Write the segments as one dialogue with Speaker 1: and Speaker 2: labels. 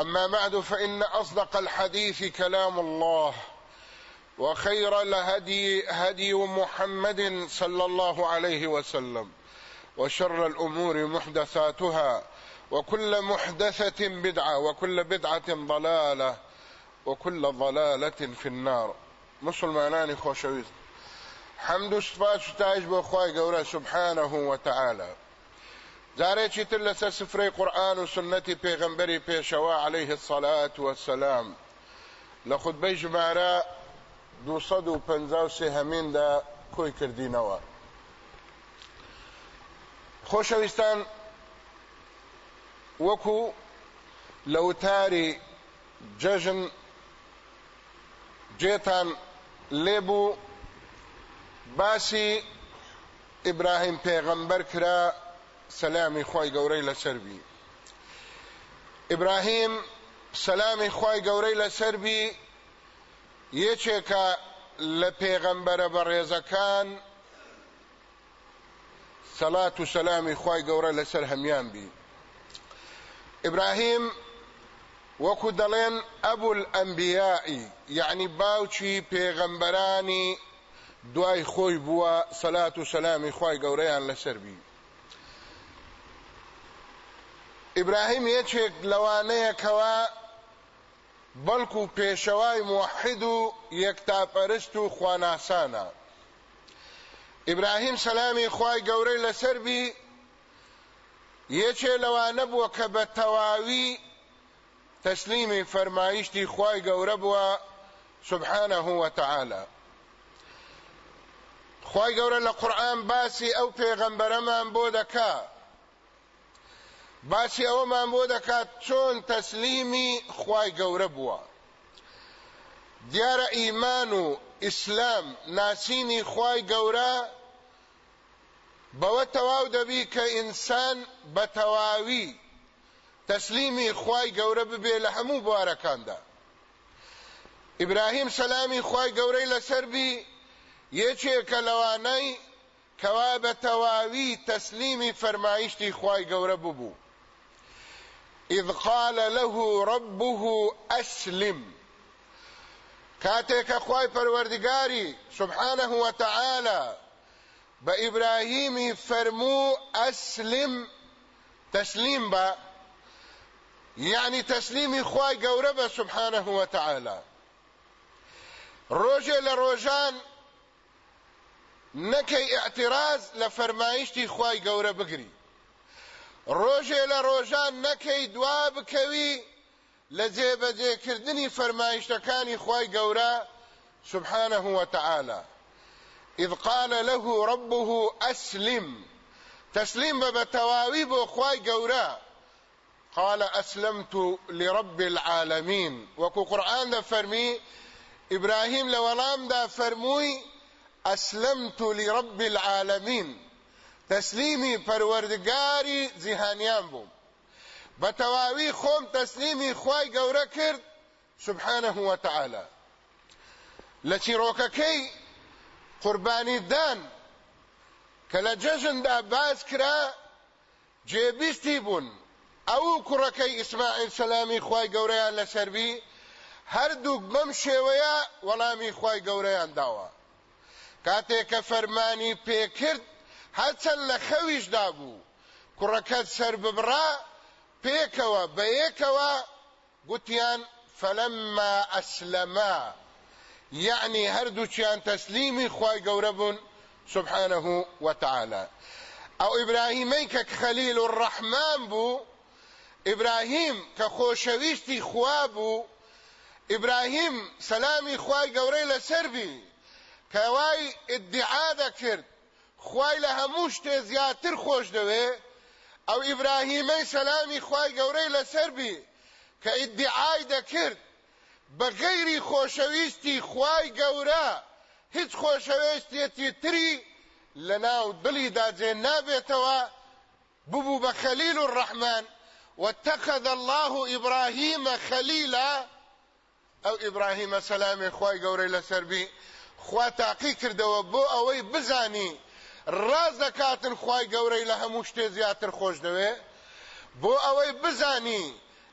Speaker 1: أما بعد فإن أصدق الحديث كلام الله وخير الهدي هدي محمد صلى الله عليه وسلم وشر الأمور محدثاتها وكل محدثة بدعة وكل بدعة ضلالة وكل ضلالة في النار. مسلمانان خوشويست. حمد سپاس بۆ خی گەورە سبحانه وتعالى جارێکی تر لەسەر سفرەی قورآن و سنەتی پێغەمبەری پێشەوە عليه الصلاة والسلام. لە خودبەی ژمارە 253 هەمیندا کۆی کردینەوە خۆشەویستان وەکو لەوتاری جەژن جێتان لێبوو باسی ئیبراهیم پێغەمبەر کرا سەلامی خی گەورەی لەسەر بی ئیبراهیم سەلامی خی گەورەی لەسەر بی یەکێکە لە پێغەمبەرە بەڕێزەکان سەلات و سەلامی خی گەورە لەسەر هەمیان بی ئیبراهیم وەکو دەڵێن ئەبول ئەمبیایی دوای خۆی بووە سەلات و سەلامی خی گەورەیان لەسەر بی ئیبراهیم یەکێک لەوانەیە کەوا بەڵکو پێشەوای موحد و یەکتاپەرست و خواناسانە ئیبراهیم سەلامی خی گەورەی لەسەر بی یەکێ لەوانە بووە کە بە تەواوی تەسلیمی فەرمایشتی خی گەورە بووە سبحانه وتعالى. خی گەورە لە قورآن باسی ئەو پێغەمبەرەمان بۆ دەکا باسی ئەوەمان بۆ دەکات چۆن تەسلیمی خی گەورە بووە. دیارە ئیمان و ئیسلام ناسینی خی گەورە بەوە تەواو دەبی کە ئینسان بە تەواوی تەسلیمی خی گەورە ببێ لە هەموو بوارەکاندا. ئیبراهیم سەلامی خی گەورەی لەسەر بی یەکێکە لەوانەی کەوا بە تەواوی تەسلیمی فەرمایشتی خوای گەورە ببوو إذ قال له ربه أسلم. كاتك أخواي پروردگاري سبحانه وتعالى بإبراهيم فرمو أسلم. تسليم با. يعني تسليم خواي قوربة سبحانه وتعالى. روجة لروجان ئاعتراز لە فەرمایشتی خی گەورە بگری ڕۆژێ لە ڕۆژان نەکەی دوا بکەوی لە جێبەجێکردنی فەرمایشتەکانی خی گەورە سبحانه وتعالى إذ قال له ربه أسلم. تسليم بۆ خوای گەورە. قال أسلمت لرب العالمين. وكو قرآن دا فرمي إبراهيم لولام دا فرموي أسلمت لرب العالمين. تەسلیمی پەروەردگاری جیهانیان بووم بە تەواوی خۆم تەسلیمی خی گەورە کرد سبحانە هوتەعالا لە چیرۆکەکەی قوربانی دان کە لە جەژندا باز کرا جێبیستی بوون. ئەو کوڕەکەی ئیسماعیل سەلامی خی گەورەیان لە سەروی هەردوو بەم شێوەیە وەڵامی خی گەورەیان داوە. کاتێک کە فەرمانی پێکرد هەرچەند لە خەویشدا بوو. کوڕەکەت سەر ببڕا پێکەوە بە گوتیان فەلەمما ئەسلەما يعني هردو چیان تسلیمی خوای گەورە بوون سبحانه وتعالى أو ابراهیمی که خلیل الرحمن بو ابراهیم که خوشویستی خوا بو ابراهیم سلامی خوای گەورەی لەسەر بی ادعا دەکرد. خوای لە هەموو شتێ زیاتر خۆش دەوێ ئەو ئیبراهیمەی سەلامی خوای گەورەی لەسەر بی کە ئیدعای دەکرد بە غەیری خۆشەویستی خوای گەورە هیچ خۆشەویستێتی تری لە ناو دڵیدا جێ نابێتەوە ببوو بە خەلیل الرحمن واتخذ الله إبراهيم خليلا أو إبراهيم سلام گەورەی لەسەر بی خوا تاقی کردەوە بۆ ئەوەی بزانی ڕاز دەکاتن خی گەورەی لە هەموو شتێ زیاتر خۆش دەوێ. بۆ ئەوەی بزانی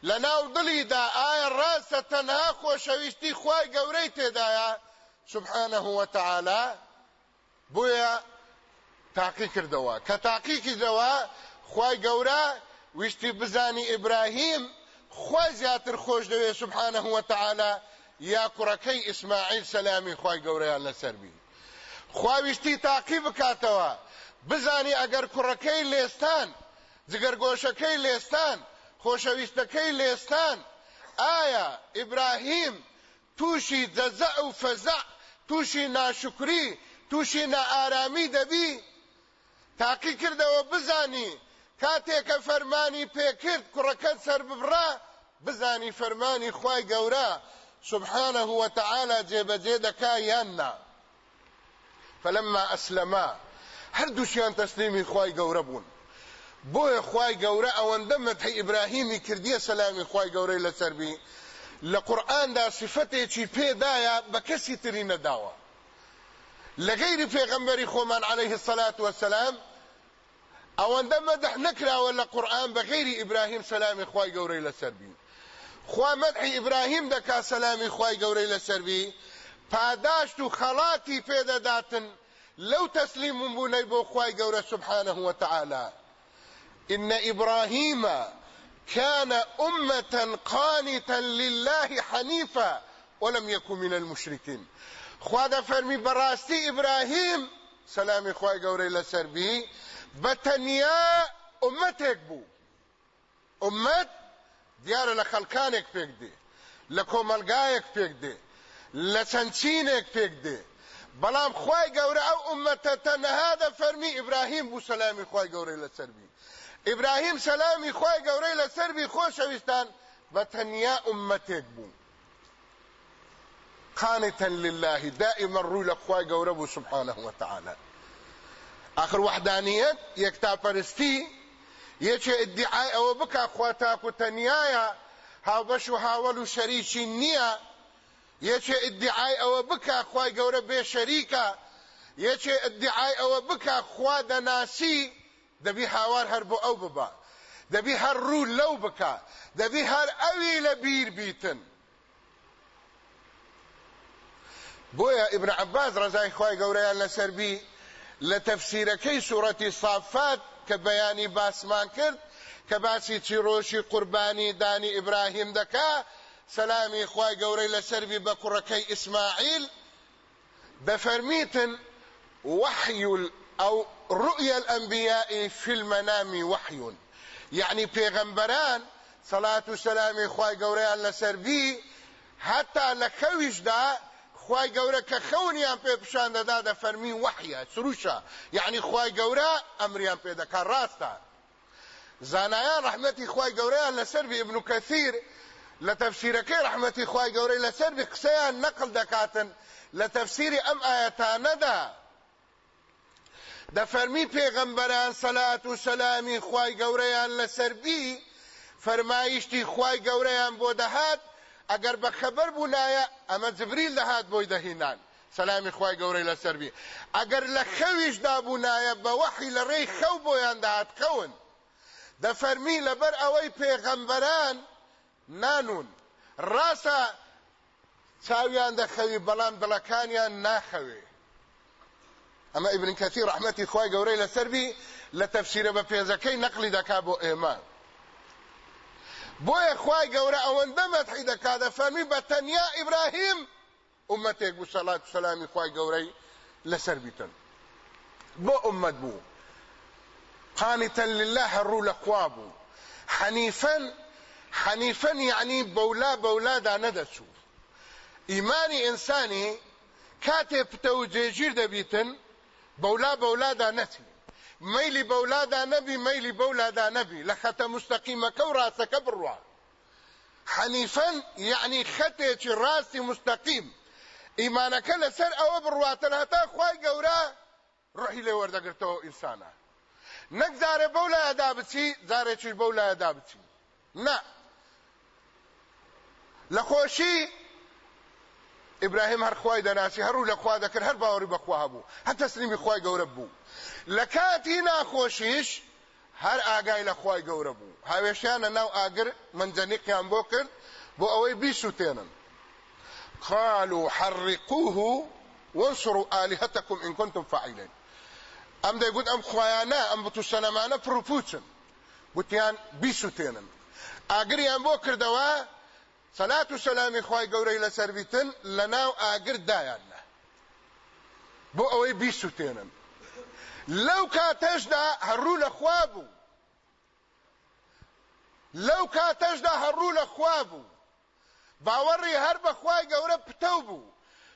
Speaker 1: لە ناو دڵیدا ئایا ڕاستە تەنها خۆشەویستی خی گەورەی تێدایە؟ سبحانە هوتەعالا بۆیە تاقی کردەوە. کە تاقیکی دەوە خی گەورە ویستی بزانی ئیبراهیم خی زیاتر خۆش دەوێ سبحانە هوتەعالا یا کوڕەکەی ئیسماعیل سەلامی خی گەورەیان لەسەر بی خواه وشتی تاقی بکاتوا بزانی اگر کرکی لیستان زگرگوشکی لیستان خۆشەویستەکەی لێستان. ئایا ئیبراهیم تووشی جەزە و فەزە تووشی ناشکری تووشی نەئارامی دەبی؟ تاقی کردەوە بزانی کاتێکە فەرمانی پێکرد کوڕەکەت سەر ببڕا بزانی فەرمانی خوای گەورە. سبحانه وتعالى جێبەجێ دەکا یاننا. فلما ئەسلەما هەردووشیان تەسلیمی خوای گەورە بوون. بۆیە خوای گەورە ئەوەندە مەدحی ئیبراهیمی کردیە سەلامی خوای گەورەی لەسەر بی لە قورئاندا صفەتێکی پێدایە بە کەسی تری نەداوە. لە غەیری پێغەمبەری خۆمان عليه الصلاة والسلام ئەوەندە مەدح نەکراوە لە قورئان بە غەیری ئیبراهیم سەلامی خوای گەورەی خوا مەدحی ئیبراهیم دەکا سەلامی خوای گەورەی لەسەر بی پاداشت و خەڵاتی پێدەداتن لەو تەسلیم بوونەی بۆ خوای گەورە سبحانه وتعالى إن إبراهيم كان أمة قانتا لله حنيفا ولم يكن من المشركين. خواده فرمي براستي إبراهيم سلام خواهي قوري لسربي بتنيا أمتك بو أمت ديار لخلقانك فيك دي لكوملقايك فيك دي لسنسينك فيك دي بلام خواهي قوري أو أمتتن هذا فرمي إبراهيم بو سلامي خواهي قوري لسربي ابراهیم سلامی خوای گەورەی لەسەر بی خۆشەویستان بە تەنیا ئومەتێک بوو. قانتا لله دائما ڕووی لە خوای گەورە بوو سبحانه وتعالى آخر وحدانیت یەکتاپەرستی یەکێ ادعای ئەوە بکا خوا تاکو تەنیایە هاوبەش و هاوڵ و شەریکی نییە یەکێ ادعای ئەوە بکا خوای گەورە بێ شەریکە. یەکێ ادعای ئەوە بکا خوا دەناسی دەبی هاوار هەر بۆ ئەو ببە دەبی هەر ڕوو لەو بکە. دەبی هەر ئەوی لە بیر بیتن. بۆیە ئیبن عباس ڕزای خوای گەورەیان لەسەربی لە تەفسیرەکەی سوورەتی صافات کە بەیانی باسمان کرد کە باسی چیرۆشی قوربانی دانی ئیبراهیم دەکا سەلامی خوای گەورەی لەسەربی بە کوڕەکەی ئیسماعیل دەفەرمیتن وحی أو رؤيا الأنبياء في المنام وحي. يعني پیغمبران صلاة و سلام خوای گەورەیان لەسەر بی حتا لە خەویشدا خوای گەورە کە خەونیان پێ پیشان دەدا دەفەرمی وحیە سروشە یعنی خوای گەورە ئەمریان پێ دەکات ڕاستە زانایان ڕحمەتی خوای گەورەیان لەسەر ابن کەثیر لە تەفسیرەکەی ڕحمەتی خوای گەورەی لەسەر قسەیان نەقل دەکاتن لە تەفسیری ئەم ئاەتانەدا دەفەرمی پێغەمبەران سەلات و سەلامی خوای گەورەیان لەسەربی فەرمایشتی خوای گەورەیان بۆ دەهات ئەگەر بە خەبەر بوونایە ئەمە جبریل دەهات بۆی دەهینان. سەلامی خوای گەورەی لەسەربی ئەگەر لە خەویشدا بوونایە بە وەحی لە ڕێی خەو بۆیان دەهات خەون دەفەرمی لەبەر ئەوەی پێغەمبەران نانون. ڕاستە چاویان دەخەوی بەڵام دڵەکانیان ناخەوێ. ئەمە ئیبن کەثیر ڕحمەتی خوای گەورەی لەسەربی لە تەفسیرە بە پێزەکەی نەقلی دەکا بۆ ئێمە. بۆیە خوای گەورە ئەوەندە مەدحی دەکا دەفەرمی بە تەنیا ئیبراهیم. ئومەتێک بوو سەڵات و سەلامی خوای گەورەی لەسەر بیتن بۆ ئومەت بوو. قانتا لله هەڕوو لە خوا بوو. حەنیفەن حەنیفەن یعنی بەولا بەولادا نەدەچوو. ئیمانی ئینسانی کاتێ پتە و جێگیر دەبیتن بەولا بەولادا نەچی. مەیلی بەولادا نەبی مەیلی بەولادا نەبی. لە خەتە مستەقیمەکە و ڕاستەکە بڕوا. حەنیفەن یعنی خەتێکی ڕاستی مستەقیم. ئیمانەکە لەسەر ئەوە بڕواتن هەتا خوای گەورە ڕحی لێ وەردەگرتەوە ئینسانە. نەک زارێ بەو لایەدا بچی زارێکیش بەو لایەدا بچی. نه لە خۆشی ئیبراهیم هەر خوای دەناسی هەرو لە خوا دەکرد هەر باوەڕی بەخوا هەبوو هەر تەسلیمی خوای گەورە بوو. لە کاتی ناخۆشیش هەر ئاگای لە خوای گەورە بوو. هاوێشیانە ناو ئاگر منجەنیقیان بۆ کرد بۆ ئەوەی بیسووتێنن قالوا حرقوه وانصروا آلهتكم إن كنتم فاعلين. ئەم دەیگوت ئەم خوایانە ئەم بتو سەنەمانە پرپوچن. گوتیان بیسووتێنن ئاگریان بۆ کردەوە سەلات و سەلامی خوای گەورەی لەسەر بیتن لە ناو ئاگر دایانە بۆ ئەوەی بیسووتێنن لەو کاتەشدا هەڕوو لە خوا بوو. لەو کاتەشدا هەڕوو لە خوا بوو. باوەڕی هەر بەخوای گەورە پتە بوو.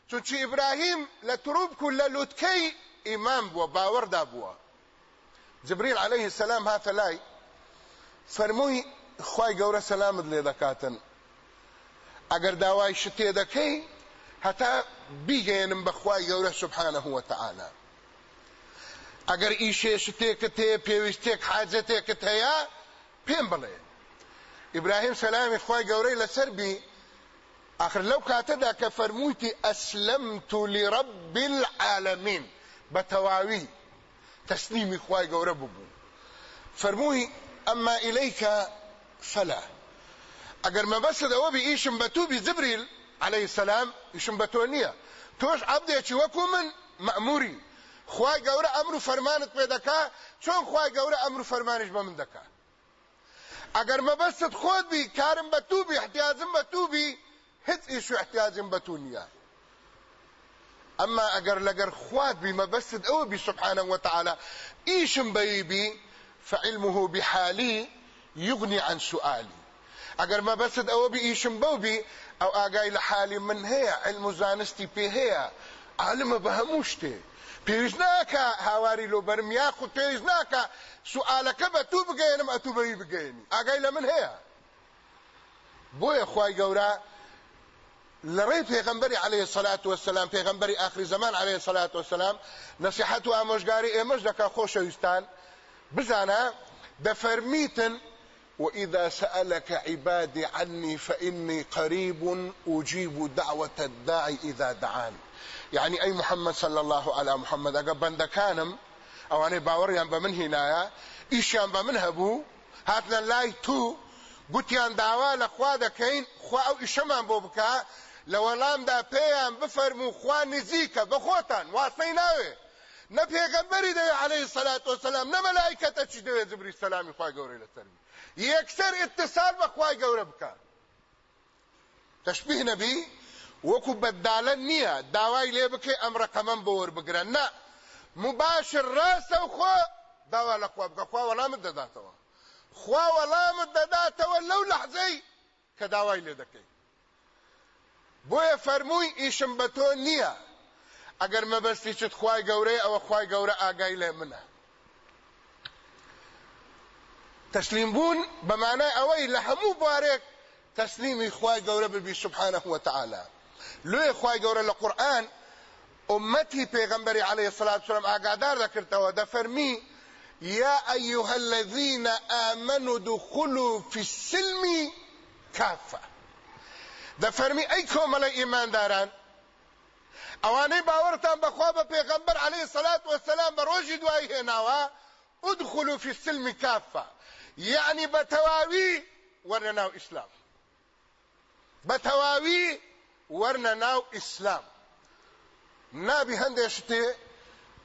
Speaker 1: چونچی ئیبراهیم لە تروبک و لە لوتکەی ئیمان بووە باوەڕدا بووە. جبریل عليه السلام هاتە لای فەرمووی خوای گەورە سەلامت لێ دەکاتن. ئەگەر داوای شتێ دەکەی هەتا بیگەێنم بەخوای گەورە سبحانه وتعالى ئەگەر ئیشێ شتێکت هەیە پێویستێک حاجەتێکت هەیە پێم بڵێ ئیبراهیم سەلامی خوای گەورەی لەسەر بی آخر لو كاتدا كفرموتي أسلمت لرب العالمين بتواوي تسليمي خواي قورب بو فرموي أما إليك فلا. اگر ما بس ده وبي ايشم بتوبي جبريل عليه السلام ايشم بتونيه توش عبدي وكو من مأموري. خواي گەورە ئەمر و فەرمانت پێ دەکا چۆن خواي گەورە ئەمر و فەرمانش بە من دەکا ئەگەر مەبەستت خۆت بی کارم بە تووبی احتیاجم بە تووبی هیچ ئیش و احتیاجم بە تو نییە ئەمما ئەگەر لەگەر خوات بی مەبەست ئەوە بی ئیشم بی علمه بحالي يغني عن سؤالي. ئەگەر مەبەست ئەوە بی ئیشم بەو بی ئەو ئاگای لە حالی من هەیە علم و زانستی پێ هەیە. عالمە بە هەموو شتێ. پێویست ناکە هاواری لۆبەرم یاخود پێویست ناکە. سوالەکە بە تو بگەێنم ئە تو بەوی بگەێنی. ئاگای لە من هەیە. بۆیە خوای گەورە لەڕێی پێغمبەری عليه الصلاة والسلام پێغمبەری ئاخری زمان عليه الصلاة والسلام نسیحەت و ئامۆژگاری ئێمەش دەکە خۆشەویستان. بزانە دەفەرمیتن وإذا سألك عبادي عني فإني قريب أجيب دعوة الداعي إذا دعان یەعنی ئەی محمد صلى الله على محمد ئەگەر بەندەکانم ئەوانە باوەڕیان بە من هێنایە ئیشیان بە من هەبوو هاتنە لای تۆ گوتیان داوا لە خوا دەکەین خوا ئەو ئیشەمان بۆ بکە لە وەڵامدا پێیان بفەرمو خوا نزیکە بەخۆتان واسەی ناوێ نە پێغەمبەری دەوێ عليه سەلات وسلام نە مەلایکەتە چی دەوێت زبری سەلامی خوای گەورەی یەکسەر اتصال بە خوای گەورە بکە. تشبیه نەبی وەکو بەدالە نییە. داوای لێ بکەی ئەم ڕقەمەم بۆ وەربگرن. نە مباشر ڕاستە و خۆ داوا لە خوا بکە. خوا وەڵامت دەداتەوە. خوا وەڵامت دەداتەوە لەو لەحزەی کە داوای لێ دەکەی. بۆیە فەرمووی ئیشم بە تۆ نییە. ئەگەر مەبەستی چت خوای گەورەی ئەوە خوای گەورە ئاگای لێ منە. تسلیم بوون بەمانای ئەوەی لە هەموو بوارێک تسلیمی خوای گەورە سبحانه وتعالى. لێ خوای گەورە قورآن أمتي پیغمبر عليه الصلاة والسلام آقادار ذكرته دفرمي يا أيها الذين آمنوا دخلوا في السلم كافة. دەفەرمی ئەی کۆمەڵی ئیمانداران؟ ئەوانەی باوەڕتان بە خوا بە پێغەمبەر عليه الصلاة والسلام بە ڕۆژی دوایی هێناوە ادخلوا في السلم كافة. يعني بتواوي ورناو اسلام بتواوي ورناو اسلام نابی هەندێک شتێ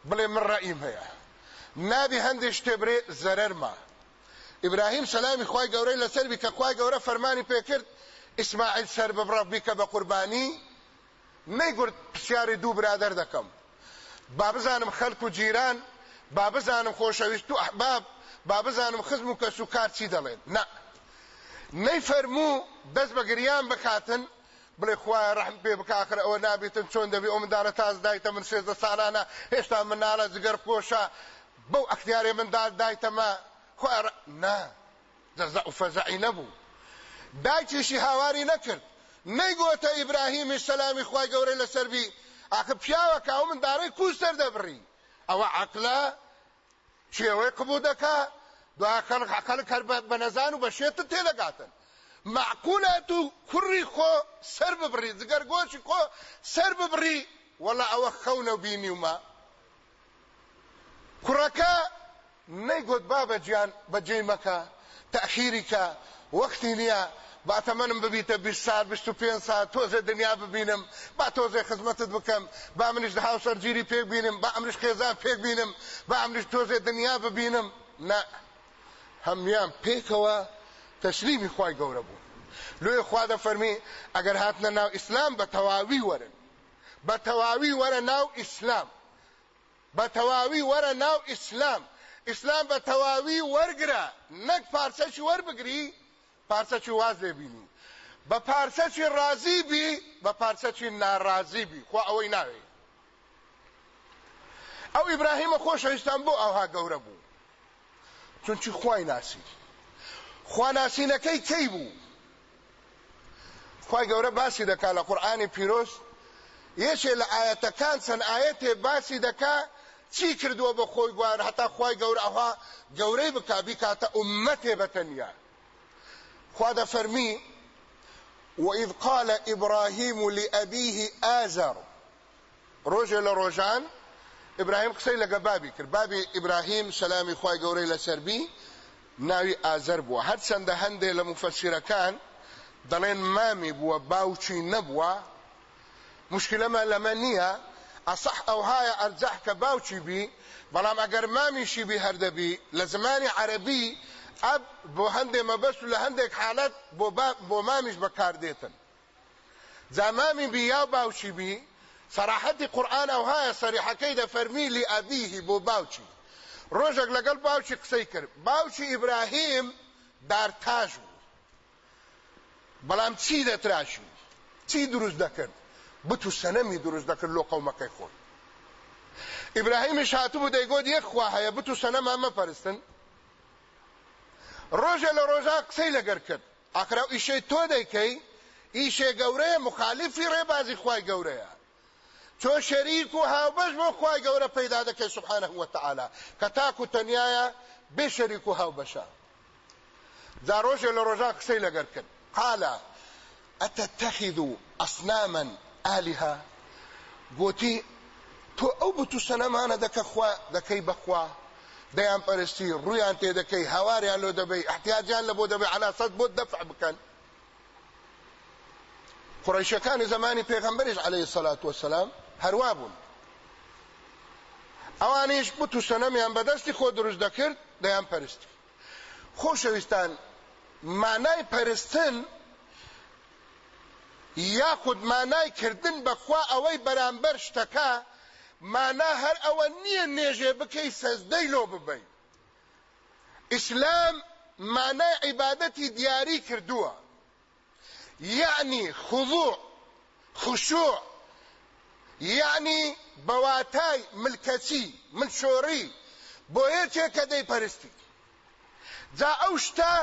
Speaker 1: بڵێ من ڕائیم هەیە. نابی هەندێک شتێ بڵێ زەرەرمە ئیبراهیم سەلامی خوای گەورەی لەسەر بی کە خوای گەورە فەرمانی پێکرد ئیسماعیل سەر ببڕە بیکە بە قوربانی نەیگورت پرسیاری دوو برادەر دەکەم. با بزانم خەلک و جیران با بزانم خۆشەویست و ئەحباب با بزانم خزم و کەس و کار چی دەڵێن؟ نە نەیفەرموو دەست بە گریان بکاتن بڵێ خوای ڕەحم پێ بکە ئاخر ئەوە نابێتن چۆن دەبی؟ ئەو مندانە تاز دایتە من سێزدە ساڵانە هێشتا مناڵە جگەر پۆشە. بەو ئەختیارێ من دایتەمە. خوای نا. جەزە و فەزعی نەبوو. دایکیشی هاواری نەکرد. نەیگۆتە ئیبراهیمی سەلامی خوای گەورەی لەسەربی ئاخە پیاوە کاو من دارەی کو سەر دەبڕی. ئەوە عقلە شێوەی قبوو دەکا. دوای خەڵک خەڵک هەر بە نەزان و بە شێتت تێدەگاتن معقولة تو كري خو سر ببري زگر گوشی خو سر ببري ولا او خونه بینی وما كركا نيقود بابا جيان بجي مكا تأخيرك وقتي نيا با تمنم ببیته 20 ساعت 25 ساعت توزه دنیا ببینم با توزه خدمتت بکم با منش ده هاوسر جیری پیک بینم با امرش خیزان پیک بینم با امرش توزه دنیا ببینم. نه. همیان پیکوا تسلیمی خوای گەورە بوو. لێ خوا دەفەرمی ئەگەر هاتنە ناو ئیسلام بە تەواوی وەرن. بە تەواوی وەرە ناو ئیسلام. بە تەواوی وەرە ناو ئیسلام. ئیسلام بە تەواوی وەرگرە. نەک پارچەکی وەربگری پارچەکی واز لێبینی بە پارچەکی ڕازی بی بە پارچەکی ناڕازی بی. خوا ئەوەی ناوێ. ئەو ئیبراهیمە خۆشەویستان بۆ ئەوها گەورە بوو. چونچی خوای ناسی. خواناسینەکەی کەی بوو؟ خی گەورە باسی لە قورآانی پیرۆست یەکێ لە ئاەتەکان چەند ئاەتێ باسی دەکا چی کردووە بە خۆی گوان هەتا خی گەورە ئەها گەورەی بکا بیکاتە ئومەتێ بەتەنیا خوا دەفەرمی وإذ قال إبراهيم لأبيه آزر. روجه لروجان إبراهيم قسي لقى بابي كر بابي إبراهيم سلامي خواي قوري لسربي ناوی ئازەر بووە. هەر چەندە هەندێک لە مفەسیرەکان دەڵێن مامی بووە باوچی نەبووە. مشکلەمە لەمە نییە. ئەسەح ئەوهایە ئەرجەح کە باوچی بی بەڵام ئەگەر مامیشی بی هەردەبی لە زمانی عەربی ئەب بۆ هەندێک مەبەست لە هەندێک حالەت بۆ مامیش بەکاردێتن. زامامی بی یا باوچی بی صراحت قران او ها صریحه کې د فرمی لی ابيه بو باوچی. روجګ لګل باوچی قصې کړ باوچی ابراهیم در تاجو بلام چی د تراشو چی دروز دکړ بتو سنمی دروز دکړ لو قومه کې خو ابراهیم شاتو بده ګود یک خو هيا بتو سنم هم پرستن. روجه له روجه قصې لګر کړ اقرا ایشه تو دی کی؟ ایشه ګوره مخالفی ری بازی خوای ګوره چۆ شەریک و هاوبەش بۆ خی گەورە پەیدا دەکەی سبحانه وتعالى کە تاک و تەنایە بێ شەریک و هاوبەشە. جا ڕۆژێ لە ڕۆژان قسەی لەگەر کرد. قالە ئەتەتەخذ ئەسناما ئالها گوتی تۆ ئەو بت و سەنەمانە دەکە خوا دەکەی بەخوا. دەیان پەرستی ڕویان تێ دەکەی هەواریان لۆ دەبەی احتیاجیان لە بۆ دەبێ علاسەت بۆ دەفع بکەن. قڕیشەکانی زمانی پێغەمبەریش عليه الصلاة والسلام هەروە بوون. ئەوانیش بت و سەنەمیان بەدەستی خۆ دروست دەکرد دەیان پەرستی خۆشەویستان مانای پەرستن یاخود مانای کردن بەخوا ئەوەی بەرامبەر شتەکە مانا هەر ئەوە نییە نێژێ بکەی سەزدەی لۆ ببەی ئیسلام مانای عیبادەتی دیاری کردووە. یعنی خضوع خشوع یعنی بەواتای ملکەچی ملشۆڕی بۆ یەکێک کە دەیپەرستی. جا ئەو شتا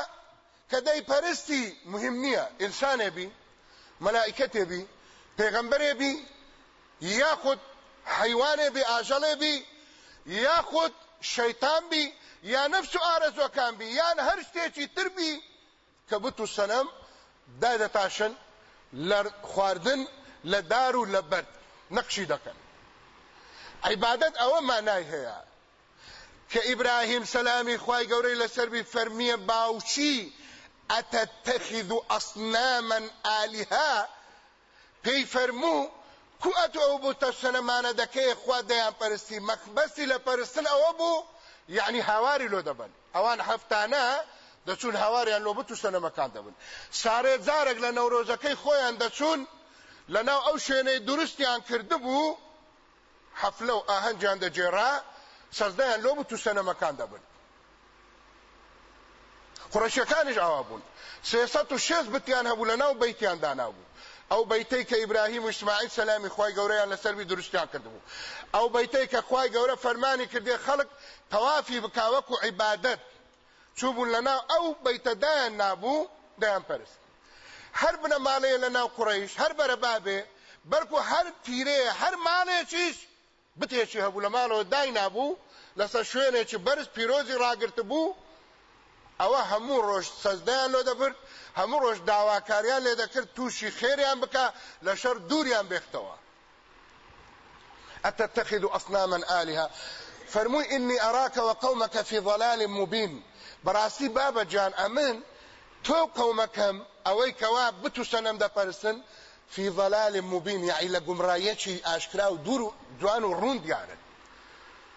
Speaker 1: کە دەیپەرستی مهم نییە. ئینسانێ بی مەلائکەتێ بی پێغەمبەرێ بی یاخود حیوانێ بی ئاژەڵێ بی یاخود شەیتان بی یا نەفس و ئارەزۆکان بی. یان هەر شتێکی تر بی کە بت و سەنەم دادەتاشن لە خواردن لە دار و لە بەرد. نەقشی دەکەن. عیبادەت ئەوە مانای هەیە کە ئیبراهیم سەلامی خوای گەورەی لەسەربی فەرمیە باوچی ئەتەتەخذ ئەصناما ئالیها پێی فەرموو کو ئەتو ئەو بوو تەسەنەمانە دەکەی خوا دەیان پەرستی مەخبەستی لە پەرستن ئەوە بوو یعنی هاواری لۆ دەبن. ئەوان هەفتانە دەچون هاواریان لۆ بتو سەنەمەکان دەبن. سارێ جارێک لە نەورۆزەکەی خۆیان دەچون لەناو ئەو شوێنەی دروستیان کردبوو حەفلە و ئاهەنجیان دەجێڕا سەزدەیان لۆ بتو سەنەمەکان دەبن. قڕەشیەکانیش ئاوا بوون. سێسەد و شێست بتیان هەبوو لەناو بەیتیان دانابوو ئەو بەیتەی کە ئیبراهیم و ئیسماعیل سەلامی خوای گەورەیان لەسەروی دروستیان کردبوو ئەو بەیتەی کە خوای گەورە فەرمانی کردێ خەڵک تەوافی بکاوەک و عیبادەت. چوبوون لەناو ئەو بەیتەدایان نابوو دەیان پەرست. هەر بنەماڵەیە لە ناو قڕیش هەر بەرەبابێ بەرکو هەر تیرەیە هەر مانێکیش بتێکی هەبوو لە ماڵەوە دای نابوو لەسەر شوێنێکی بەرز پیرۆزی ڕاگررت بوو ئەوە هەموو ڕۆژ سەزدەیان لۆ دەبرد هەموو ڕۆژ داواکاریان لێ دەکرد تووشی خێریان بکە لە شەر دووریان بێختەوە. ئەتەتەخید و ئەسنامەن ئالیها فەرمووی ئینی ئەراکەوە قەومەکە فی ضەلالی مبین بەڕاستی بابە جان ئەمن تۆ قەومەکەم اوی کوا بتو سنم ده پرسن فی ضلال مبین یعنی لگمرایی چی اشکرا و دور جوان و روند یعنی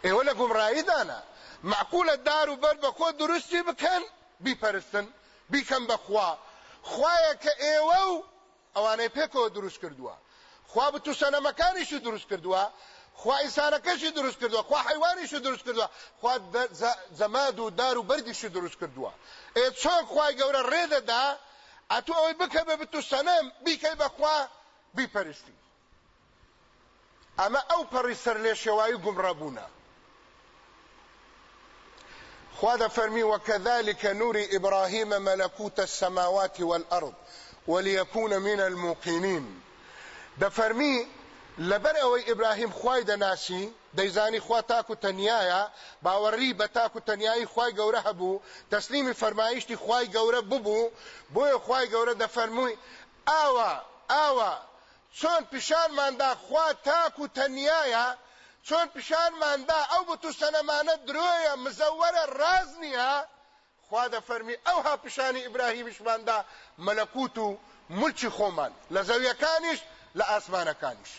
Speaker 1: ایوه لگمرایی دانا معقول الدار و بر بخوا درستی بکن بی پرسن بی کن بخوا خواه که ایوه و اوانه پیکو درست کردوا خواه بتو سنمکانیشو درست کردوا خوا انسانکشی درست کردو خوا حیوانیشی درست کردو خوا زماد و دار و بردیشی درست کردو ای چون خوای ګوره رېده ده ئەتو ئەوەی بکە بە بتو سەنەم بیکەی بەخوا بیپەرستی ئەمە ئەو پەڕی سەر لێ شێوایی خواده فرمي وكذلك نوري إبراهيم ملكوت السماوات والأرض وليكون من الموقنين. ده لبر اوي ابراهيم خوای د ناسي دەیزانی خوا تاکو تەنایە باوەڕی بە تاکو تەنایی خی گەورە هەبوو تەسلیمی فەرمایشتی خی گەورە ببوو بۆیە خی گەورە دەفەرمووی ئاوە ئاوە چۆن پیشانماندا خوا تاکو تەنایە چۆن پیشانماندا ئەو بتو سەنەمانە درۆیە مزەوەرە ڕاز نییە خوا دەفەرمی ئەوها پیشانی ئیبراهیمیشماندا مەلەکوت و ملکی خۆمان لە زەویەکانیش لە ئاسمانەکانیش.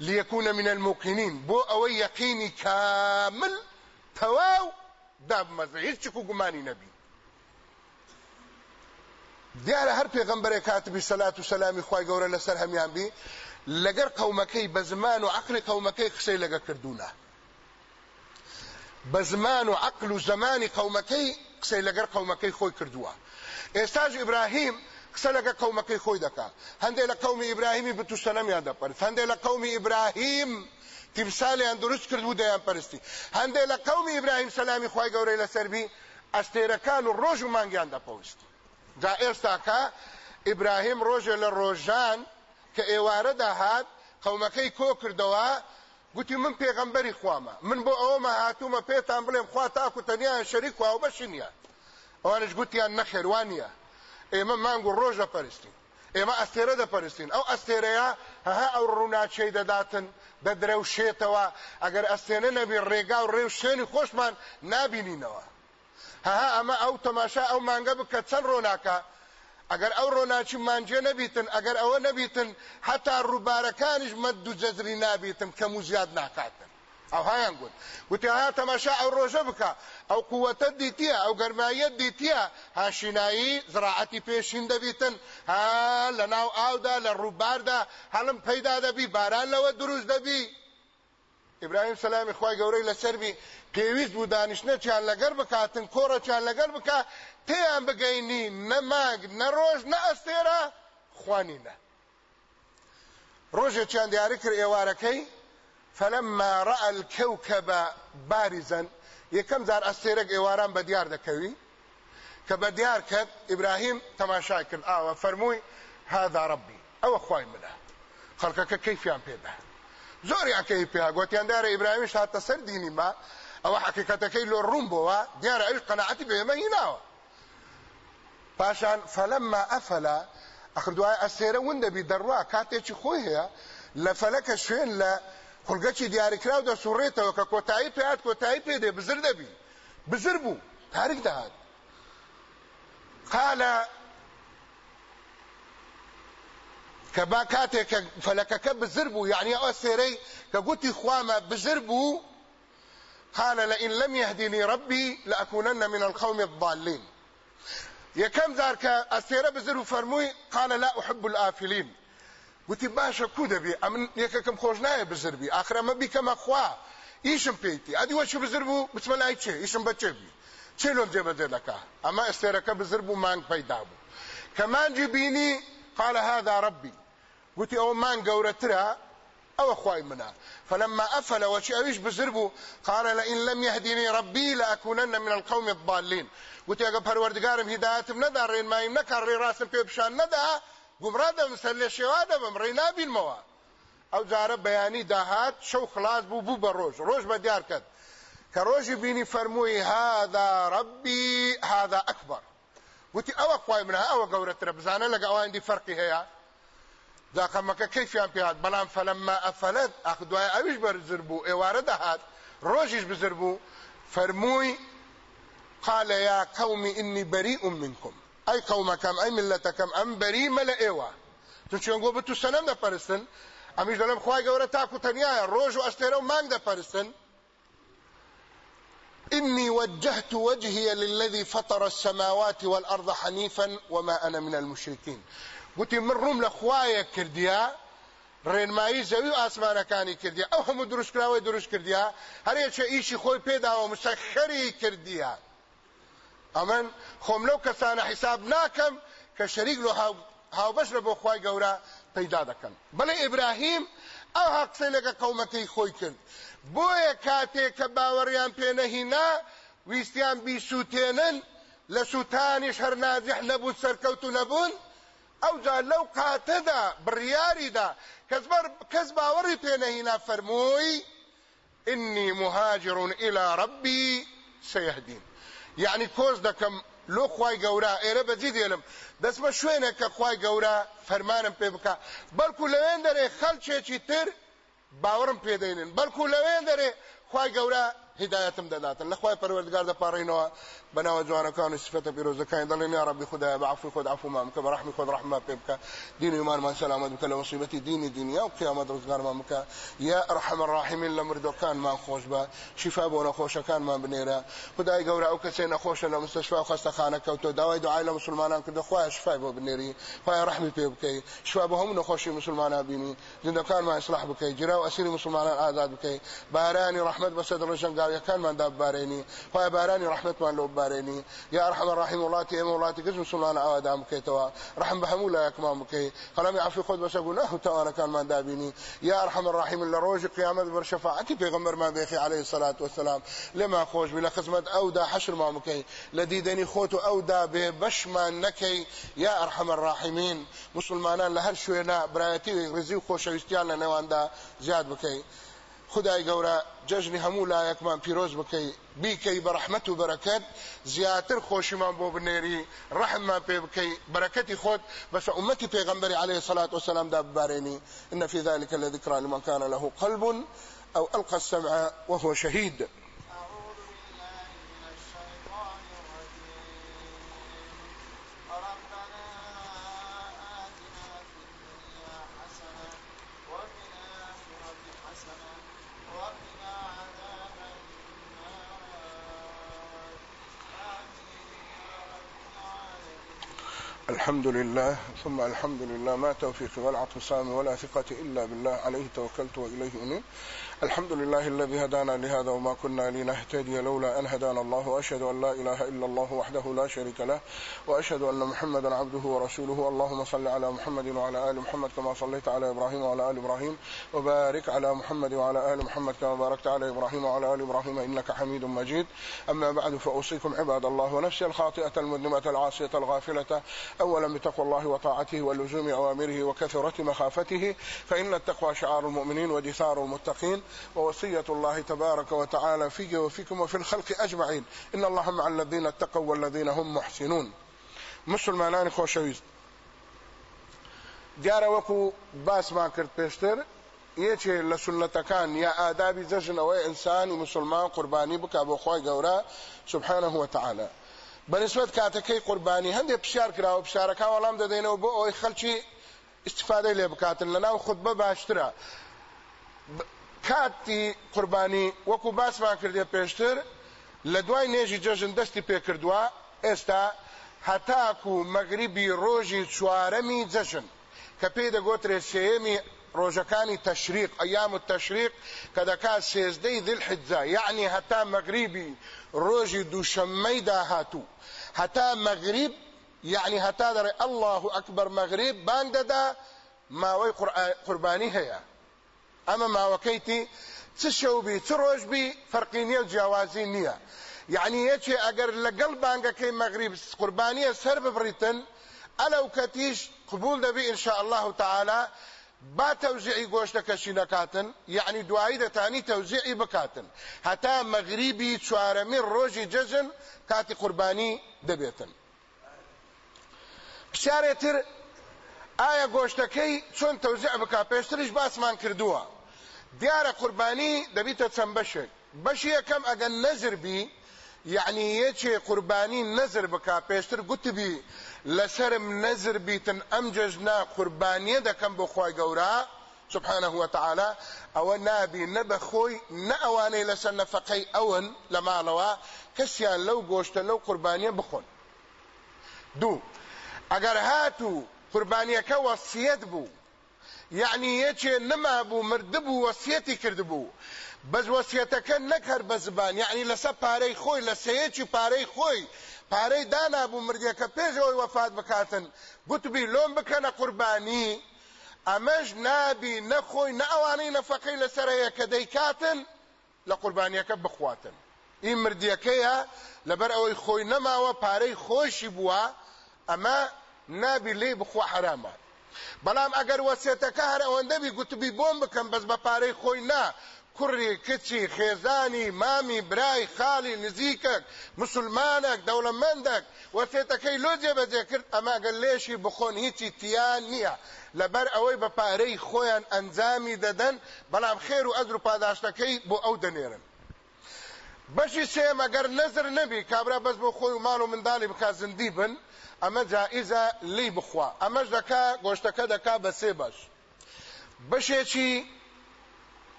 Speaker 1: ليكون من الموقنين. بو او يقيني كامل تواو داب مزعير چكو گماني نبي. دیارە هەر پێغەمبەرێک کاتبی سەلات و سەلامی خی گەورە لەسەر هەمیان بی لەگەر قەومەکەی بە زمان و عقلی قەومەکەی قسەی لەگە کردوونە بە زمان و عقل و زمانی قەومەکەی قسەی لەگەر قەومەکەی خۆی کردووە. ئێستاژ ئیبراهیم قسە لەگە قەومەکەی خۆی دەکات هەندێک لە قەومی ئیبراهیمی بتوسەنەمیان دەپەرست هەندێک لە قەومی ئیبراهیم تیمسالیان دروست کرد و دەیان پەرستی. هەندێک لە قەومی ئیبراهیم سەلامی خوای گەورەی لەسەربی ئەستێرەکان و ڕۆژ و مانگیان دەپەرست جا ئێستاکە ئیبراهیم ڕۆژێ لە ڕۆژان کە ئێوارە داهات قەومەکەی کۆ کردەوە گوتی من پێغەمبەری خوامە من بۆ ئەوەمە هاتوومە پێتان بڵێم خوا تاک و تەنیایە شەریک و هاوبەشی نییە. ئەوانیش گوتیان نەخێر وا نییە. ئێمە مانگ و ڕۆژ دەپەرستین. ئێمە ئەستێرە دەپەرستین. ئەو ئەستێرەیە هەها ئەو ڕووناچەی دەداتن دەدرەوشێتەوە ئەگەر ئەستێنە نەبی ڕێگا و ڕێو شوێنی خۆشمان نابینینەوە. هەها ئەمە ئەو تەماشا ئەو مانگە بکە چەند ڕۆناکە. ئەگەر ئەو ڕۆناچی مانجێ نەبیتن ئەگەر ئەوە نەبیتن هەتا ڕووبارەکانیش مەد و جەزری نابیتن کەم و زیاد ناکاتن. او هایان گوت وتی ها تماشا او روزه بکا او قوت دیتیا او گرمایت دیتیا ها شینایی زراعتی پیشین دبیتن ها لناو او دا لروبار دا هلم پیدا دبی باران لو دروز دبی ابراهيم سلامي خوای گەورەی لەسەر بی پێویست بوو دانیشتە چیان لەگەر بکاتن کۆڕە چیان لەگەر بکە تیان بگەینی نەماگ نەڕۆژ نە ئەستێرە خوانینە ڕۆژێکیان دیاری کرد ئێوارەکەی؟ فلما رأى الكوكب بارزا بە دیار دەکەوی کە بە دیار کرد ئیبراهیم تەماشای کرد ئاوە فەرمووی هذا ڕبی ئەوە خوای منە خەڵکەکە کەیفیان پێدا زۆریان کەی پێ گوتیان دارە ئیبراهیمیش هاتە سەر دینی ما ئەوە حقیقەتەکەی لۆ ڕوون بۆەوە دیارە ئەوش قەنەعەتی بێمە هیناوە پاشان فەلەمما ئەفەلا ئەخر دوای ئەسێرە ون دەبی دەڕوا کاتێکی خۆی هەیە لە فەلەکە شوێن لە خولگەکی دیاریکراو دەسوڕێتەوە کە کۆتایی پێات کۆتایی پێدێ بزر دەبی بزر بوو تارک دەهات قال کە با کاتێک کە فەلەکەکە بزر بوو یعنی ئەو سێرەی کە گوتی خوامە بزر بوو قال لئن لم يهدني ربي لأكونن من القوم الضالين یەکەم جار کە ئەسێرە بزر و فەرمووی قال لا أحب الآفلين گوتی باشە کو دەبی؟ ئەمن یەکەکەم خۆش نایە بزربی. ئاخرەمە بیکەمە خوا. ئیشم پێیتی. ئەدی وەچ بزر بوو بچمە لای چێ؟ ئیشم بەچێ بی؟ چێ لۆم جێبەجێ دەکا ئەمە ئەستێرەکە بزر بوو. قال هذا ربي. گوتی ئەوە مان گەورەترە ئەوە خوای منە. فلما أفل وشي أويش بزربو قال لئن لم يهديني ربي لأكونن من القوم الضالين. قلت يا پروردگارم هدايتم ندا رين مايم نكر ري راسم بيبشان ندا گمراه دم سل شوا دم رينا بين موا أو جاره بياني داهات شو خلاص بو بو بروج روج بديار كد كروج بيني فرموي هذا ربي هذا أكبر. قلت أو خوای منها أو قورت ربزانه لقى أو عندي فرقي هيا داقەمەکە کەیفیان پێات بەڵام فەلەمما ئەفەلت ئەخدوای ئەویش بەرزر بوو ئێوارە دەهات ڕۆژیش بزر بوو. فەرمووی قال يا قوم إني بريء منكم. أي قومكم أي ملتكم أم بريء ملا إيوا تنشون قوة بتو سنم دا پرستن أميش دلم خواهي قورة تاكو تنيايا روج وأستيرو مانگ دا پرستن إني وجهت وجهي للذي فطر السماوات والأرض حنيفا وما أنا من المشركين. گوتی من ڕوم لە خوایە کردیا ڕێنمایی زەوی و ئاسمانەکانی کردیا ئەو هەموو دروستکراوەی دروست کردیا هەرێکە ئیشی خۆی پێداوە مسەخەری کردیا ئەمن خۆم لەو کەسانە حیساب ناکەم کە شەریک لە هاوبەش لە بۆ خی گەورە پەیدا دەکەن. بەڵێ ئیبراهیم ئەو هەقسەی لەگە قەومەکەی خۆی کرد. بۆیە کاتێک کە باوەڕیان پێنەهینا ویستیان بیسووتێنن لە سووتانیش هەر نازیح نەبوو سەرکەوت و نەبوون. أو جا لو قاتدا بڕیاری دا کەس باوەڕی پێنەهینا فەرمووی إني مهاجر إلى ربي سيهدين. يعني كوز دەکەم لۆ خی گەورە ئێرە بەجی دێنم. دەستمە شوێنە کە خی گەورە فەرمانم پێ بکە. بەڵکو لەوێن دەرێ خەلچێکی تر باوەڕم پێدەینن بەڵکو لەوێن دەرێ خی گەورە هدايتم داداتن لخوای پروردگار د پارینو بناو جوانکان صفته پیروزکان دلین یا رب خدا بعفو خود عفو ما مك برحمه خود رحمه بك دين ایمان ما سلامت بك لمصيبتي دين دنيا وقيامت روزگار ما مك يا ارحم الراحمين لمردوکان ما خوش با شفا بونا خوش کان ما بنيرا خدای گور أو کسین خوش له مستشفى خاصه خانه کوتو دواي دعای له مسلمانان کده خوای شفا بو بنيري خوای رحمه بك شفا بهم خوش مسلمانان بيني زندکان ما اصلاح بك جرا اسير مسلمانان آزاد بك باراني رحمت بسد رشن داویەکانمان دابارێنی خۆی بارانی ڕحمتمان لۆ بارێنی یا ڕحمە ڕحیم وڵاتی ئێمە وڵاتی گەز مسلمان ئاوادام بکەیتەوە ڕحم بە هەموو لایەکمان بکەی قەڵەمی عفو خۆت بەسە گوناه و تاوانەکانمان دابینی یا ڕحمە ڕحیم لە ڕۆژی قیامەت بەر شەفاعەتی پێغەمبەرمان بێخی عليه الصلاة والسلام. لێمان خۆش لە خزمەت ئەودا حەشرمان بکەی لە دیدەنی خۆت و ئەودا بێ بەشمان نەکەی یا ئەرحەمە ڕاحمین مسلمانان لە هەر شوێنە برایەتی ڕزی و خۆشەویستیان لە نێواندا زیاد بکەی خدای گەورە جەژنی هەموو لایەکمان پیرۆز بکەی. بیکەی بە ڕەحمەت و بەرەکەت زیاتر خۆشیمان بۆ بنێری ڕەحممان پێ بکەی. بەرەکەتی خۆت بەسە ئومەتی پێغەمبەری عليه والسلام دا ببارێنی. إن في ذلك لذكرى لمن كان له قلب أو ألقى السمع وهو شهيد. الحمد لله ثم الحمد لله ما توفيقي ولا اعتصامي ولا ثقتي إلا بالله عليه توكلت وإليه أنيب. الحمد لله الذي هدانا لهذا وما كنا لنهتدي لولا أن هدانا الله وأشهد أن لا إله إلا الله وحده لا شريك له وأشهد أن محمدا عبده ورسوله. اللهم صل على محمد وعلى آل محمد كما صليت على إبراهيم وعلى آل إبراهيم وبارك على محمد وعلى آل محمد كما باركت على إبراهيم وعلى آل إبراهيم إنك حميد مجيد. أما بعد فأوصيكم عباد الله ونفسي الخاطئة المذنبة العاصية الغافلة أولا بتقوى الله وطاعته. ولزوم أوامره وكثرة مخافته فإن التقوى شعار المؤمنين ودثار المتقين ووصية الله تبارك وتعالى في وفيكم وفي الخلق أجمعين. إن الله مع الذين اتقوا والذين هم محسنون. مسلمانانی خۆشەویست دیارە وەکو باسمان کرد پێشتر یەکێ لە سنەتەکان یا ئادابی جەژن ئەوەی ئینسانی مسلمان قوربانی بک بۆ خۆی گەورە سبحانه وتعالى. بەنسبت کاتەکەی قوربانی هەندێک پرسیار کراوە پرسیارەکان وەڵام دەدەینەوە بۆ ئەوەی خەلکی استفادەی لێ بکاتن. لەناو خودبە باشترە. کاتی قوربانی وەکو باسمان کردێ پێشتر لە دوای نێژی جەژن دەستی پێکردووە ئێستا هەتاکو مەغریبی ڕۆژی چوارەمی جەژن کە پێی دەگوترێت سێمی ڕۆژەکانی تەشریق ئەیام و تەشریق کە دەکات سێزدەی ذلحجە یعنی هەتا مەغریبی ڕۆژی دووشەممەی داهاتوو هەتا مەغریب یعنی هەتا دەڕێ الله ئەکبەر مەغریب بانگ دەدا ماوەی قوربانی هەیە ئەمە ماوەکەیتی چ شەوبی چ ڕۆژبی فەرقی نییە و جیاوازی نییە یعنی یەکێ ئەگەر لەگەڵ بانگەکەی مەغریب قوربانیە سەر ببڕیتن ئەلەو کەتیش قبول دەبی الله تعالی با تەوزیعی گۆشتەکەشی نەکاتن یعنی دوایی دەتانی تەوزیعی بکاتن. هەتا مەغریبی چوارەمی ڕۆژی جەژن کاتی قوربانی دەبێتن. پرسیارێتر ئایا گۆشتەکەی چۆن تەوزیع بک پێشترش باسمان کردووە. دیارە قوربانی دەبیتە چەند بەشێک. بەشی یەکەم ئەگەن نەزر بی یعنی یەکێ قوربانی نەزر بکا پێشتر گوتبی لسرم نزر بيتن ام ججنا قربانيه دكم بخواي گورا سبحانه وتعالى او نابي نبخوي ناواني لسن نفقي اون لما لوا كسيان لو گوشت لو قربانيه بخون دو اگر هاتو قربانيه ك وصيت بو يعني يچه نما بو مرد بو وصيتي كرد بو بەس وەسیەتەکە نەکەر بە زبان. یعنی لەسەر پارەی خۆی لە سەیەکی پارەی خۆی. پارەی دانابوو مردیەکە پێشەوەی وەفات بکاتن. گوتبی لۆم بکەنە قوربانی. ئەمەش نابی نەخۆی نە ئەوانەی نەفەقەی لەسەرەیە کە دەیکاتن لە قوربانیەکە بخواتن. این مردیەکەیە لەبەر ئەوەی خۆی نەماوە پارەی خۆشی بووە ئەمە نابی لێ بخوا حرامە. بەڵام ئەگەر وەسێتەکە هەر ئەوەندەبی گوتبی بۆم بکەم بەس بە پارەی خۆی نا. کوڕی کچی خێزانی مامی برای خاڵی نزیکەک مسلمانێک دەوڵەمەندێک وەسێتەکەی لۆ جێبەجێ کرد ئەمە ئەگەر لێشی بخۆن هیچی تیان نییە. لەبەر ئەوەی بە پارەی خۆیان ئەنجامی دەدەن بەڵام خێر و ئەزر و پاداشتەکەی بۆ ئەو دەنێرن. بەشی سێم ئەگەر نەزر نەبی کابرا بەس بۆ خۆی و ماڵ و منداڵی بکات زندی بن ئەمە جائزە لی بخوا. ئەمەش دەکا گۆشتەکە دەکا بە سێ بەش بەشێکی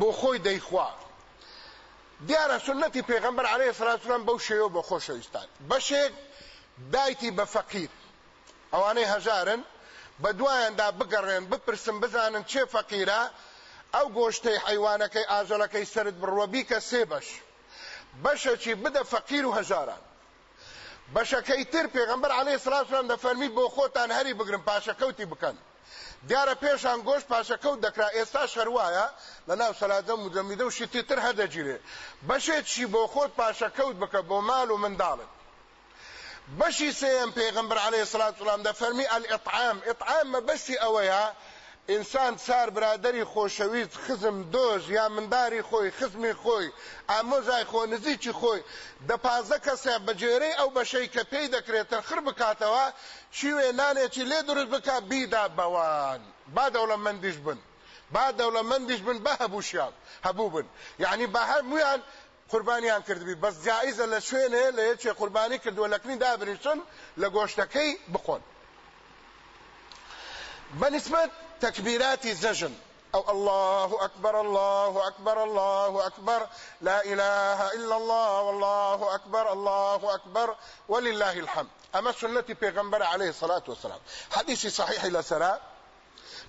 Speaker 1: بۆ خۆی دەیخوا. دیارە سنەتی پێغەمبەر عەلەیهی سەلات وسلام بەو شێوە بۆ خۆشەویستان بەشێک دایتی بە فەقیر. ئەوانەی هەژارن بە دوایاندا بگەڕێن بپرسن بزانن چێ فەقیرە. ئەو گۆشتەی حیوانەکەی ئاژەڵەکەی سرت بڕوە بیکە سێ بەش. بەشەکی بدە فەقیر و هەژاران. بەشەکەی تر پێغمبەر عەلەیهی سڵات وسلام دەفەرمی بۆ خۆتان هەری بگرن پاشەکەوتی بکەن. دیارە پێشان گۆشت پاشەکەوت دەکرا ئێستا شەروایە لە ناو سەلاجە مجەمیدە و شتی تر هەدەگیرێ. بەشێکی بۆ خۆت پاشەکەوت بکە بۆ مال و منداڵت. بەشی سێم پێغمبەر عەلەیهی سڵات وسلام دەفەرمی ئەلئیطعام. ئیطعام مەبەستی ئەوەیە ئینسان چار برادری خۆشەویست خزم دۆژ یا منداری خۆی خزمی خۆی ئامۆزای خۆ نزیکی خۆی. دە پازە کەسە بەجێرەی ئەو بەشەی کە پێی دەکرێت تەرخر بکاتەوە شیوێ نانێکی لێ دروست بکات بیدا بەوان. با دەوڵەمەندیش بن. با دەوڵەمەندیش بن بە هەبووشیان هەبوو بن. یعنی بە هەمویان قوربانیان کردبی. بەس جائزە لە شوێنێ لە یەکێ قوربانی کردووە لەکنی دابریشن لە گۆشتەکەی بخۆن. بنسبة تكبيرات الزجن أو الله أكبر الله أكبر الله أكبر. لا إله إلا الله والله أكبر الله أكبر. ولله الحمد. أما سنة پیغمبر عليه الصلاة والسلام. حديث صحيح لسرا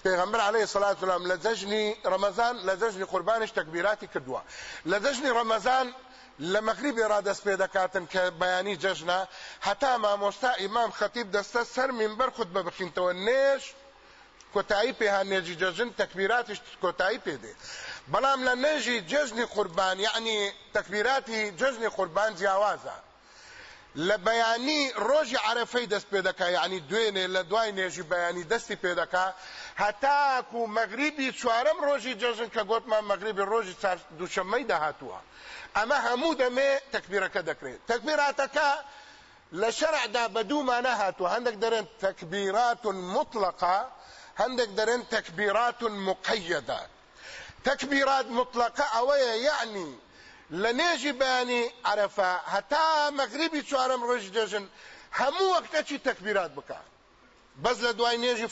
Speaker 1: پیغمبر علیه الصلاة والسلام لججنی رمضان لججنی قربانش تکبیراتی کردوا لججنی رمضان لمغرب را دەست پێ دەکاتن کە بەیانی جەژنە هەتا مامۆستا ئیمام خەتیب دەستە سەر منبەر خود بە بخینتەوە کۆتایی پێها نێژی جەژن تەکبیراتیش کۆتایی پێدێ بەڵام لە نێژی جەژنی قوربان یعنی تەکبیراتی جەژنی قوربان جیاوازە. لە بەیانی ڕۆژی عرفەی دەست پێ دەکا یعنی دوێنێ لە دوای نێژی بەیانی دەستی پێ دەکا هەتاکو مەغریبی چوارەم ڕۆژی جەژن کە گوتمان مەغریبی ڕۆژی دووشەمەی داهاتووە. ئەمە هەموو دەمێ تەکبیرەکە دەکرێت. تەکبیراتەکە لە شەرعدا بە دوومانە هاتووە. هەندێک دەرێن تەکبیرات مطلقە هەندێک دەرێن تەکبیرات مقیدە تەکبیرات مطلقە ئەوەیە یعنی لە نێژی بەیانی عرفە هەتا مەغریبی چوارەم ڕۆژی دەژن هەموو وەکتەچی تەکبیرات بکە بەس لە دوای نێژی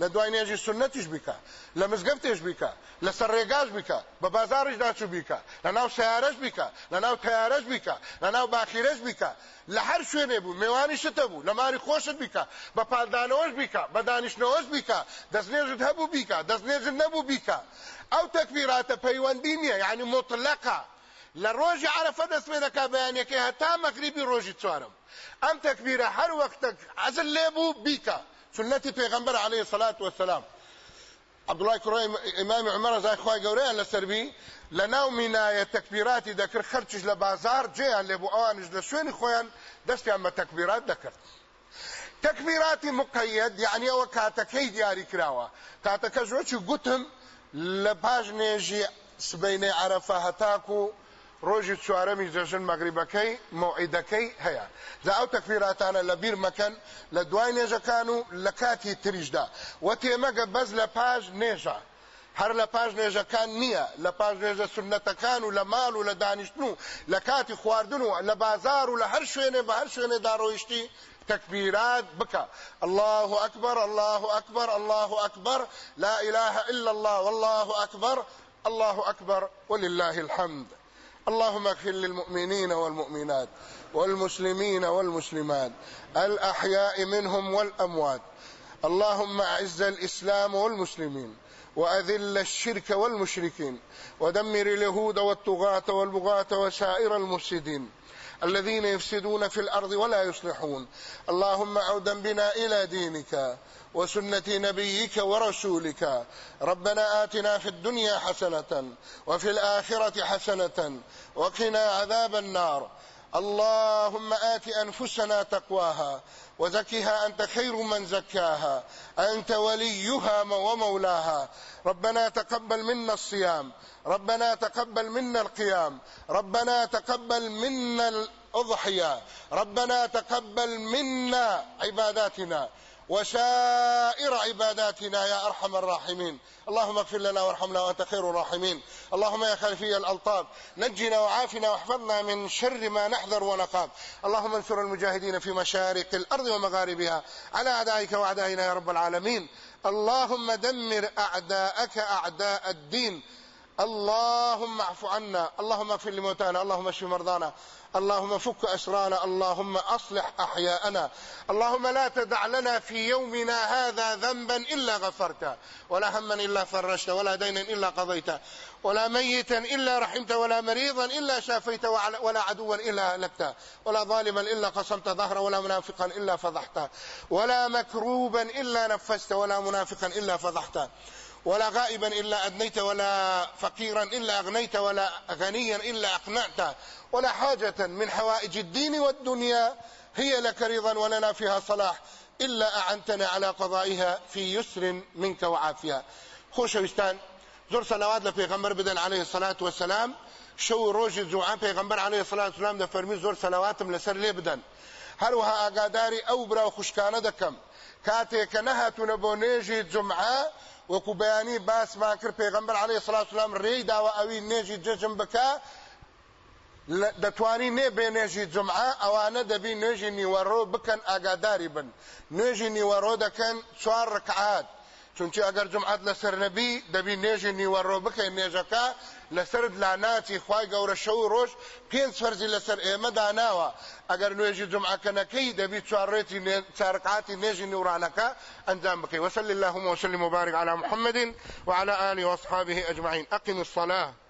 Speaker 1: لە دوای نێژی سنتیش بیکە لە مزگەفتێش بیکە لە سەر ڕێگاش بیکە بە بازارش داچوو بیکە لە ناو سیارەش بیکە لە ناو تیارەش بیکە لە ناو باخیرەش بیکە. لە هەر شوێنێ بوو میوانی شتە بوو لە ماری خۆشت بیکە بە پالدانەوەش بیکە بە دانیشتنەوەش بیکە دەستنێژت هەبوو بیکە دەستنێژت نەبوو بیکە. ئەو تەکبیراتە پەیوەندی نییە یعنی مطلقە. لە ڕۆژی عرفە دەست پێ دەکا بەیانەکەی هەتا مەغریبی ڕۆژی چوارم. ئەم تەکبیرە هەر وەختە عەزل لێبوو بیکە. سنتي پیغمبر عليه الصلاة والسلام. عبد الله كروي امام عمر زای خوای ګورې لسربي لناو منایه تکبیراتی دکر خرچش لبازار جیان لبو آوانش لشوین خویان دستیان ما تکبیرات دکر. تکبیراتی مقید یعنی أو کاتکی دیاری کراوه کاتکه جو چې ګوتم لپاش نێژی سبینه عرفه هتاکو ڕۆژی چوارەمی جەژن مەغریبەکەی مۆعیدەکەی هەیە. لە ئەو تەکفیراتانە لە بیر مەکەن لە دوای نێژەکان و لە کاتی تریشدا. وە تێمەگە بەس لە پاش نێژە. هەر لە پاش نێژەکان نییە. لە پاش نێژە سنەتەکان و لە ماڵ و لە دانیشتن و لە کاتی خواردن و لە بازار و لە هەر شوێنێ الله أكبر الله أكبر الله أكبر. لا إله إلا الله والله أكبر الله أكبر. ولله الحمد. اللهم اغفر للمؤمنين والمؤمنات والمسلمين والمسلمات الأحياء منهم والأموات. اللهم أعز الإسلام والمسلمين. وأذل الشرك والمشركين ودمر اليهود والطغاة والبغاة وسائر المفسدين الذين يفسدون في الأرض ولا يصلحون. اللهم عودا بنا إلى دينك وسنة نبيك ورسولك. ربنا آتنا في الدنيا حسنة وفي الآخرة حسنة وقنا عذاب النار. اللهم آت أنفسنا تقواها وزكها أنت خير من زكاها أنت وليها ومولاها. ربنا تقبل منا الصيام ربنا تقبل منا القيام ربنا تقبل منا الأضحية ربنا تقبل منا عباداتنا. وسائر عباداتنا يا أرحم الراحمين. اللهم اغفر لنا وارحمنا وأنت خير الراحمين. اللهم يا خلفي الألطاف نجنا وعافنا واحفظنا من شر ما نحذر ونخاف. اللهم انصر المجاهدين في مشارق الأرض ومغاربها على أعدائك وأعدائنا يا رب العالمين. اللهم دمر أعداءك أعداء الدين. اللهم اعف عنا اللهم اغفر لموتانا اللهم اشف مرضانا اللهم فك أسرانا اللهم أصلح أحياءنا اللهم لا تدع لنا في يومنا هذا ذنبا إلا غفرته ولا هما إلا فرجته ولا دينا إلا قضيته ولا ميتا إلا رحمته ولا مريضا إلا شافيته ولا عدوا إلا أهلكته ولا ظالما إلا قسمت ظهره ولا منافقا إلا فضحته ولا مكروبا إلا نفسته ولا منافقا إلا فضحته. ولا غائبا إلا أدنيت ولا فقيرا إلا أغنيت ولا غنيا إلا أقنعت. ولا حاجة من حوائج الدين والدنيا هي لك رضا ولنا فيها صلاح إلا أعنتنا على قضائها في يسر منك وعافية. خوشوستان زور صلوات لپیغمبر بدن عليه الصلاة والسلام. شو روج زوعان پیغمبر عليه الصلاة والسلام ده فرمي زور صلواتم لسر لي بدن هروها اگاداری أو برا خوشکانه دکم کاته که جمعه وەکو بەیانی باسمان کرد پێغمبەر عليه سلاات سلام ڕێی داوە ئەوی نێژی جەجم بکە دەتوانی نێ بێ نێژی جمعە ئەوانە دەبی نوێژی نیوەڕۆ بکەن ئاگاداری بن. نوێژی نیوەڕۆ دەکەن چوار ڕکعات. چونکی ئەگەر جمعات لەسەر نەبی دەبی نێژی نیوەڕۆ بکەین نێژەکە لەسرت لا ناچی خی گەورە شەو ڕۆژ پێنج فەرزی لەسەر ئێمە داناوە ئەگەر نوێژی جمعەکەنەکەی دەبی چوارڕێتی چارقاتی نێژی نورانەکە ئەنجام بکەی وسل اللهم وسلم وبارك على محمد وعلى آله وأصحابه أجمعين أقم الصلاة.